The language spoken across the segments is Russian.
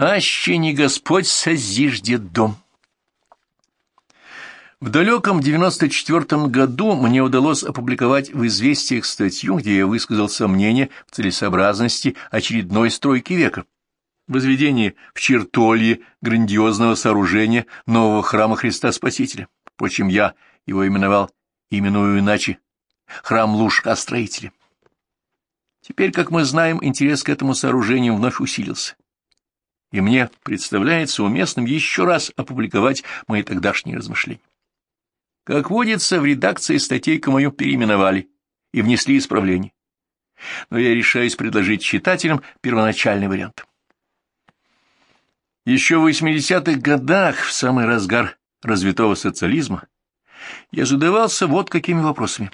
аще не Господь созиждет дом. В далеком 94-м году мне удалось опубликовать в «Известиях» статью, где я высказал сомнение в целесообразности очередной стройки века. Возведение в Чертолье грандиозного сооружения нового храма Христа Спасителя. Впрочем, я его именовал, именую иначе, храм Лужка-строителя. Теперь, как мы знаем, интерес к этому сооружению вновь усилился. И мне представляется уместным еще раз опубликовать мои тогдашние размышления. Как водится, в редакции статейку мою переименовали и внесли исправления. Но я решаюсь предложить читателям первоначальный вариант. Еще в 80-х годах, в самый разгар развитого социализма, я задавался вот какими вопросами.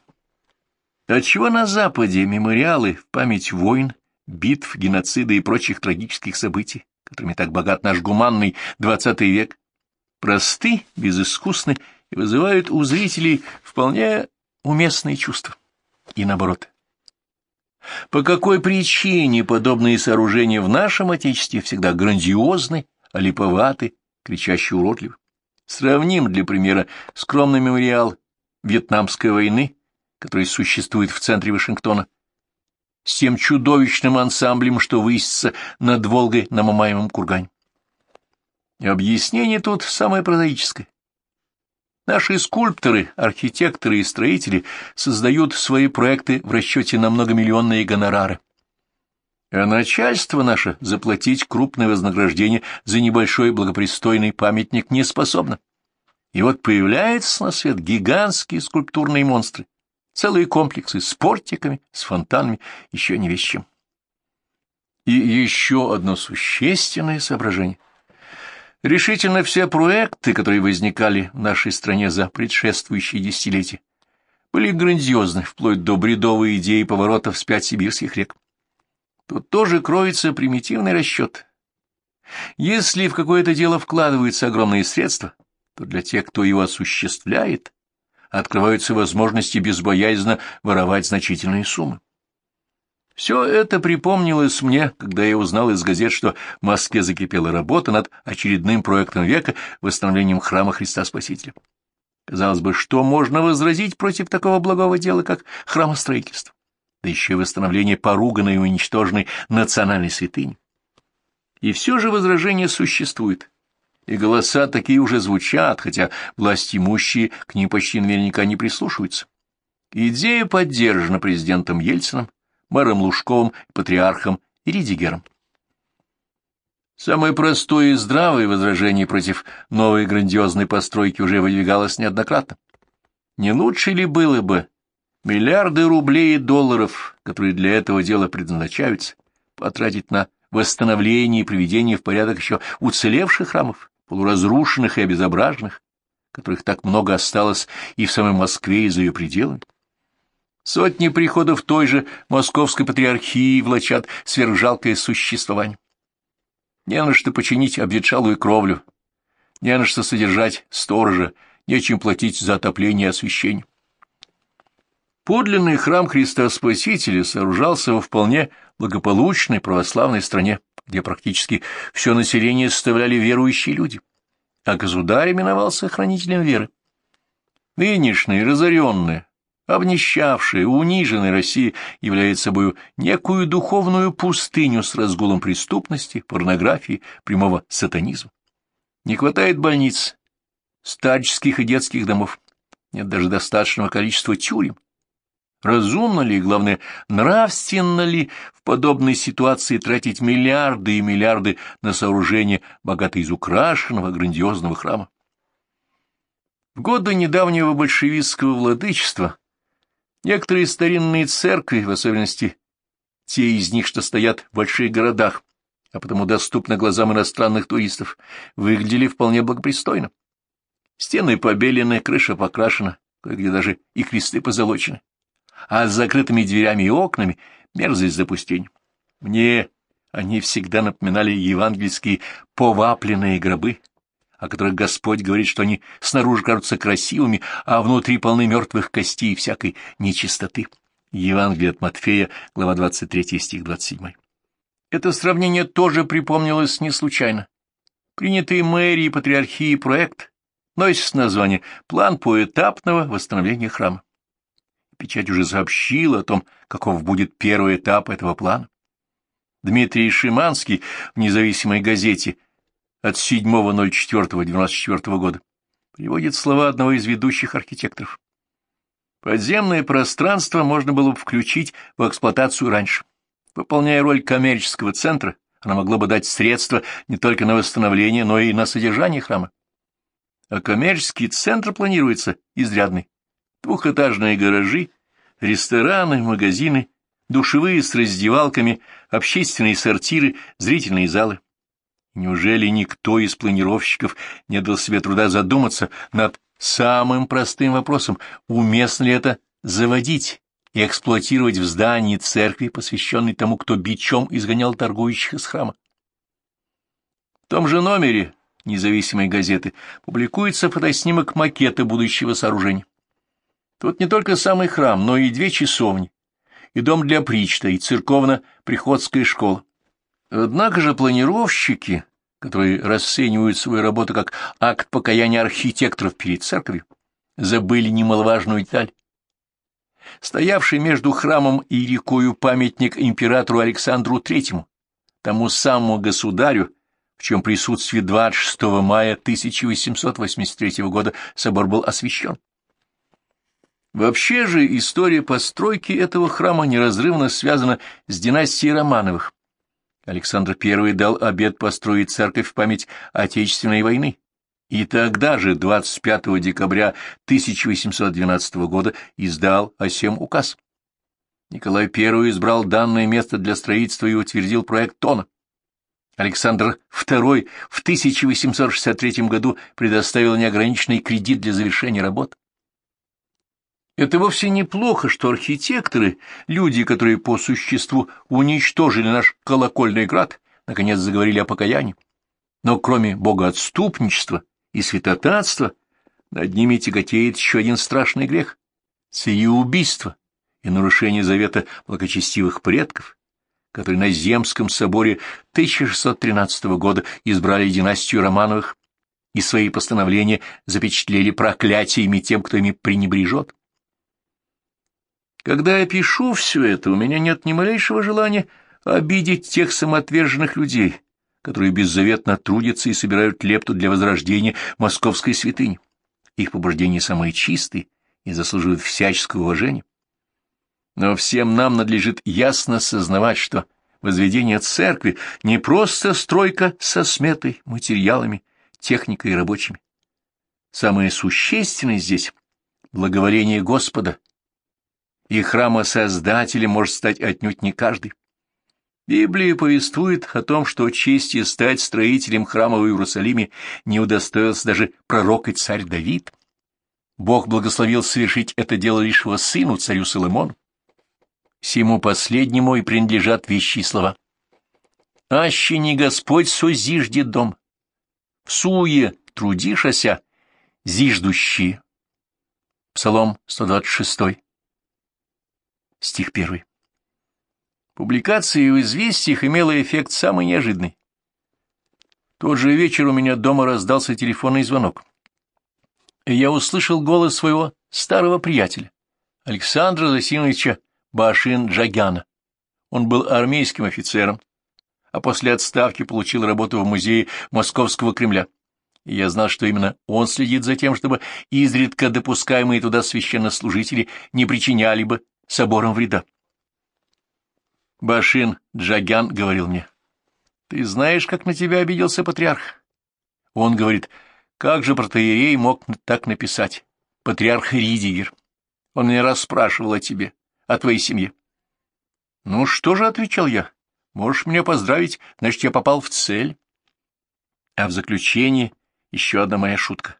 Отчего на Западе мемориалы в память войн, битв, геноцида и прочих трагических событий, которыми так богат наш гуманный XX век, просты, безыскусны и вызывают у зрителей вполне уместные чувства. И наоборот. По какой причине подобные сооружения в нашем Отечестве всегда грандиозны, а липоваты, кричаще уродливы? Сравним, для примера, скромный мемориал Вьетнамской войны, который существует в центре Вашингтона, с тем чудовищным ансамблем, что высится над Волгой на Мамаевом кургане. Объяснение тут самое прозаическое. Наши скульпторы, архитекторы и строители создают свои проекты в расчете на многомиллионные гонорары. А начальство наше заплатить крупное вознаграждение за небольшой благопристойный памятник не способно. И вот появляются на свет гигантские скульптурные монстры, целые комплексы с портиками, с фонтанами, еще не чем. И еще одно существенное соображение. Решительно все проекты, которые возникали в нашей стране за предшествующие десятилетия, были грандиозны, вплоть до бредовой идеи поворотов вспять сибирских рек. Тут тоже кроется примитивный расчет. Если в какое-то дело вкладываются огромные средства, то для тех, кто его осуществляет, открываются возможности безбоязненно воровать значительные суммы. Все это припомнилось мне, когда я узнал из газет, что в Москве закипела работа над очередным проектом века восстановлением храма Христа Спасителя. Казалось бы, что можно возразить против такого благого дела, как храмостроительство, да еще и восстановление поруганной и уничтоженной национальной святыни. И все же возражение существует, и голоса такие уже звучат, хотя власть имущие к ним почти наверняка не прислушиваются. Идея поддержана президентом Ельцином, мэром Лужковым, патриархом и Ридигером. Самое простое и здравое возражение против новой грандиозной постройки уже выдвигалось неоднократно. Не лучше ли было бы миллиарды рублей и долларов, которые для этого дела предназначаются, потратить на восстановление и приведение в порядок еще уцелевших храмов, полуразрушенных и обезображенных, которых так много осталось и в самой Москве, и за ее пределами? Сотни приходов той же московской патриархии влачат сверхжалкое существование. Не на что починить обветшалую кровлю, не на что содержать сторожа, нечем платить за отопление и освещение. Подлинный храм Христа Спасителя сооружался во вполне благополучной православной стране, где практически все население составляли верующие люди, а государь именовался хранителем веры. Нынешние разоренные, Обнищавшая, униженная Россия является собой некую духовную пустыню с разгулом преступности, порнографии, прямого сатанизма. Не хватает больниц, старческих и детских домов, нет даже достаточного количества тюрем. Разумно ли и, главное, нравственно ли в подобной ситуации тратить миллиарды и миллиарды на сооружение богато изукрашенного грандиозного храма? В годы недавнего большевистского владычества Некоторые старинные церкви, в особенности те из них, что стоят в больших городах, а потому доступны глазам иностранных туристов, выглядели вполне благопристойно. Стены побелены, крыша покрашена, кое-где даже и кресты позолочены. А с закрытыми дверями и окнами мерзость запустень. Мне они всегда напоминали евангельские повапленные гробы, о которых Господь говорит, что они снаружи кажутся красивыми, а внутри полны мертвых костей и всякой нечистоты. Евангелие от Матфея, глава 23, стих 27. Это сравнение тоже припомнилось не случайно. Принятый мэрией патриархии проект носит название «План поэтапного восстановления храма». Печать уже сообщила о том, каков будет первый этап этого плана. Дмитрий Шиманский в независимой газете от 7.04.94 года приводит слова одного из ведущих архитекторов. Подземное пространство можно было бы включить в эксплуатацию раньше. Выполняя роль коммерческого центра, она могла бы дать средства не только на восстановление, но и на содержание храма. А коммерческий центр планируется изрядный. Двухэтажные гаражи, рестораны, магазины, душевые с раздевалками, общественные сортиры, зрительные залы. Неужели никто из планировщиков не дал себе труда задуматься над самым простым вопросом, уместно ли это заводить и эксплуатировать в здании церкви, посвященной тому, кто бичом изгонял торгующих из храма? В том же номере независимой газеты публикуется фотоснимок макета будущего сооружения. Тут не только самый храм, но и две часовни, и дом для причта, и церковно-приходская школа. Однако же планировщики, которые расценивают свою работу как акт покаяния архитекторов перед церковью, забыли немаловажную деталь. Стоявший между храмом и рекою памятник императору Александру Третьему, тому самому государю, в чем присутствии 26 мая 1883 года собор был освящен. Вообще же история постройки этого храма неразрывно связана с династией Романовых. Александр I дал обет построить церковь в память Отечественной войны, и тогда же, 25 декабря 1812 года, издал о сем указ. Николай I избрал данное место для строительства и утвердил проект Тона. Александр II в 1863 году предоставил неограниченный кредит для завершения работ. Это вовсе неплохо, что архитекторы, люди, которые по существу уничтожили наш колокольный град, наконец заговорили о покаянии. Но кроме богоотступничества и святотатства, над ними тяготеет еще один страшный грех — сиеубийство и нарушение завета благочестивых предков, которые на Земском соборе 1613 года избрали династию Романовых и свои постановления запечатлели проклятиями тем, кто ими пренебрежет. Когда я пишу все это, у меня нет ни малейшего желания обидеть тех самоотверженных людей, которые беззаветно трудятся и собирают лепту для возрождения московской святыни. Их побуждения самые чистые и заслуживают всяческого уважения. Но всем нам надлежит ясно сознавать, что возведение церкви не просто стройка со сметой, материалами, техникой и рабочими. Самое существенное здесь — благоволение Господа и храма Создателя может стать отнюдь не каждый. Библия повествует о том, что чести стать строителем храма в Иерусалиме не удостоился даже пророк и царь Давид. Бог благословил совершить это дело лишь его сыну, царю Соломону. Сему последнему и принадлежат вещи и слова. «Аще не Господь созиждет дом, в суе трудишася, зиждущие». Псалом 126 стих 1. Публикация в «Известиях» имела эффект самый неожиданный. Тот же вечер у меня дома раздался телефонный звонок. И я услышал голос своего старого приятеля, Александра Засимовича Башин-Джагяна. Он был армейским офицером, а после отставки получил работу в музее Московского Кремля. И я знал, что именно он следит за тем, чтобы изредка допускаемые туда священнослужители не причиняли бы собором вреда. Башин Джагян говорил мне, «Ты знаешь, как на тебя обиделся патриарх?» Он говорит, «Как же протеерей мог так написать? Патриарх Ридигер. Он меня расспрашивал о тебе, о твоей семье». «Ну что же?» — отвечал я. «Можешь меня поздравить, значит, я попал в цель». А в заключение еще одна моя шутка.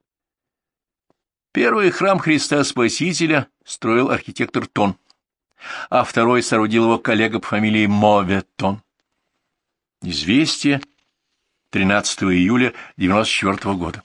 Первый храм Христа Спасителя строил архитектор Тон а второй соорудил его коллега по фамилии Моветон. Известие 13 июля 94 года.